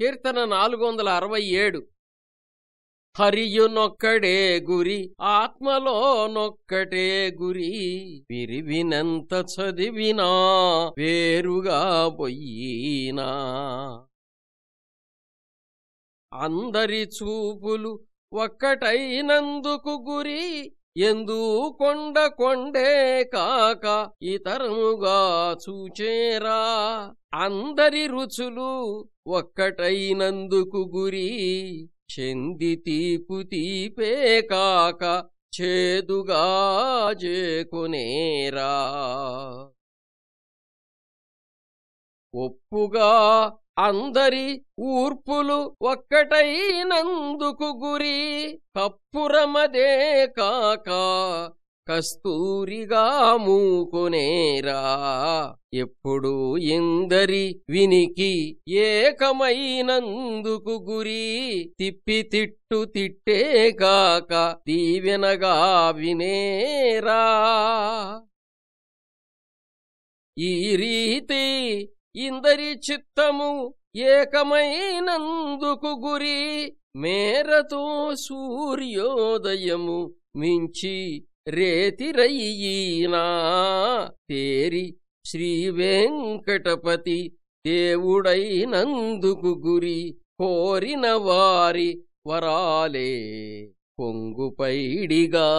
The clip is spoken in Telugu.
కీర్తన నాలుగు వందల అరవై ఏడు. హరియునొక్కడే గురి ఆత్మలో నొక్కటే గురి విరివినంత చదివినా వేరుగా పొయ్యినా అందరి చూపులు ఒక్కటైనందుకు గురి ఎందు కొండ కొండే కాక ఇతరముగా చూచేరా? అందరి రుచులు ఒక్కటైనందుకు గురి చెంది తీపు తీపే కాక చేదుగా చేకునేరా? ఒప్పుగా అందరి ఊర్పులు ఒక్కటైనందుకు గురి. కప్పురమదే కాక కస్తూరిగా మూకునేరా. ఎప్పుడు ఇందరి వినికి ఏకమైనందుకు గురి. తిప్పి తిట్టు తిట్టే కాక దీవెనగా వినేరా. ఈ రీతి ఇందరి చిత్తము ఏకమైనందుకు గురి మేరతో సూర్యోదయము మించి రేతిరయ్యీనా. తేరి శ్రీ వెంకటపతి దేవుడైనందుకు గురి కోరిన వారి వరాలే పొంగుపైడిగాదా